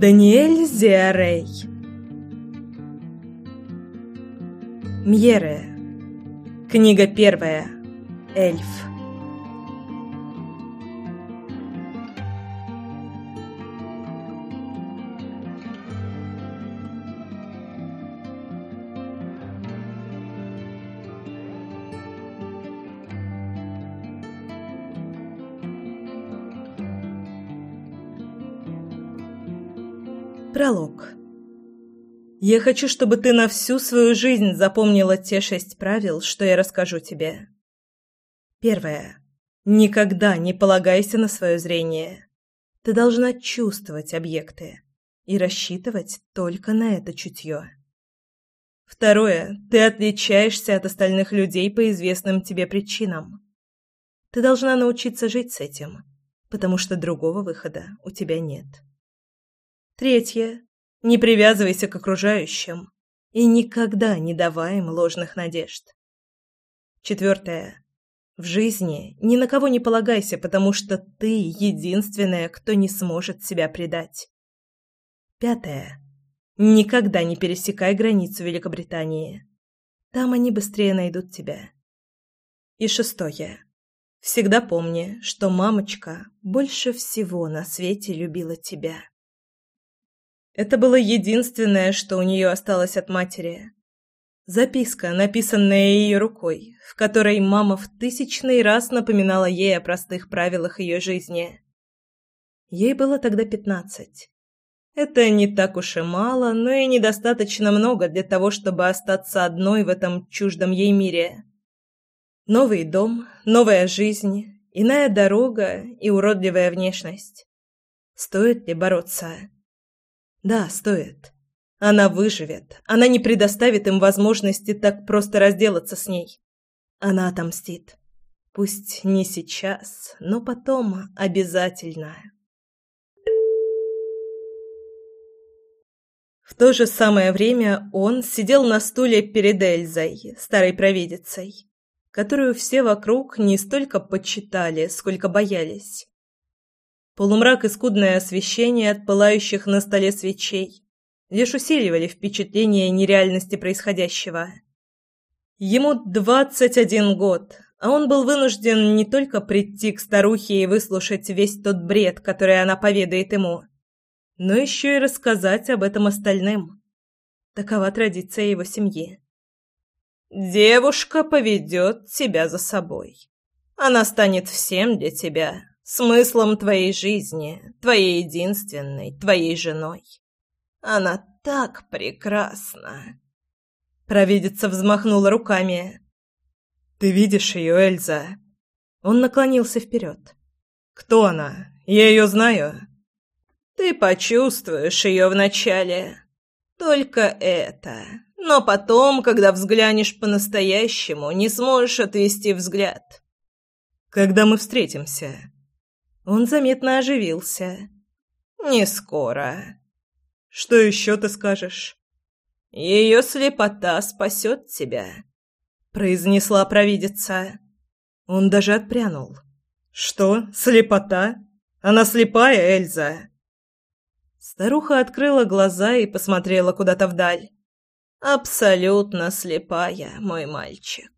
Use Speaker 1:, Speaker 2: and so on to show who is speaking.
Speaker 1: Даниэль Зиарей. Мьере Книга первая. Эльф Пролог. Я хочу, чтобы ты на всю свою жизнь запомнила те шесть правил, что я расскажу тебе. Первое. Никогда не полагайся на свое зрение. Ты должна чувствовать объекты и рассчитывать только на это чутье. Второе. Ты отличаешься от остальных людей по известным тебе причинам. Ты должна научиться жить с этим, потому что другого выхода у тебя нет. Третье. Не привязывайся к окружающим и никогда не давай им ложных надежд. Четвертое. В жизни ни на кого не полагайся, потому что ты единственная, кто не сможет себя предать. Пятое. Никогда не пересекай границу Великобритании. Там они быстрее найдут тебя. И шестое. Всегда помни, что мамочка больше всего на свете любила тебя. Это было единственное, что у нее осталось от матери. Записка, написанная ее рукой, в которой мама в тысячный раз напоминала ей о простых правилах ее жизни. Ей было тогда пятнадцать. Это не так уж и мало, но и недостаточно много для того, чтобы остаться одной в этом чуждом ей мире. Новый дом, новая жизнь, иная дорога и уродливая внешность. Стоит ли бороться? Да, стоит. Она выживет. Она не предоставит им возможности так просто разделаться с ней. Она отомстит. Пусть не сейчас, но потом обязательно. В то же самое время он сидел на стуле перед Эльзой, старой провидицей, которую все вокруг не столько почитали, сколько боялись. Полумрак и скудное освещение от пылающих на столе свечей лишь усиливали впечатление нереальности происходящего. Ему двадцать один год, а он был вынужден не только прийти к старухе и выслушать весь тот бред, который она поведает ему, но еще и рассказать об этом остальным. Такова традиция его семьи. «Девушка поведет тебя за собой. Она станет всем для тебя, смыслом твоей жизни, твоей единственной, твоей женой. Она так прекрасна. Провидица взмахнула руками. Ты видишь ее, Эльза? Он наклонился вперед. Кто она? Я ее знаю. Ты почувствуешь ее вначале. Только это. Но потом, когда взглянешь по-настоящему, не сможешь отвести взгляд. Когда мы встретимся? Он заметно оживился. «Не скоро». «Что еще ты скажешь?» «Ее слепота спасет тебя», — произнесла провидица. Он даже отпрянул. «Что? Слепота? Она слепая, Эльза?» Старуха открыла глаза и посмотрела куда-то вдаль. «Абсолютно слепая, мой мальчик.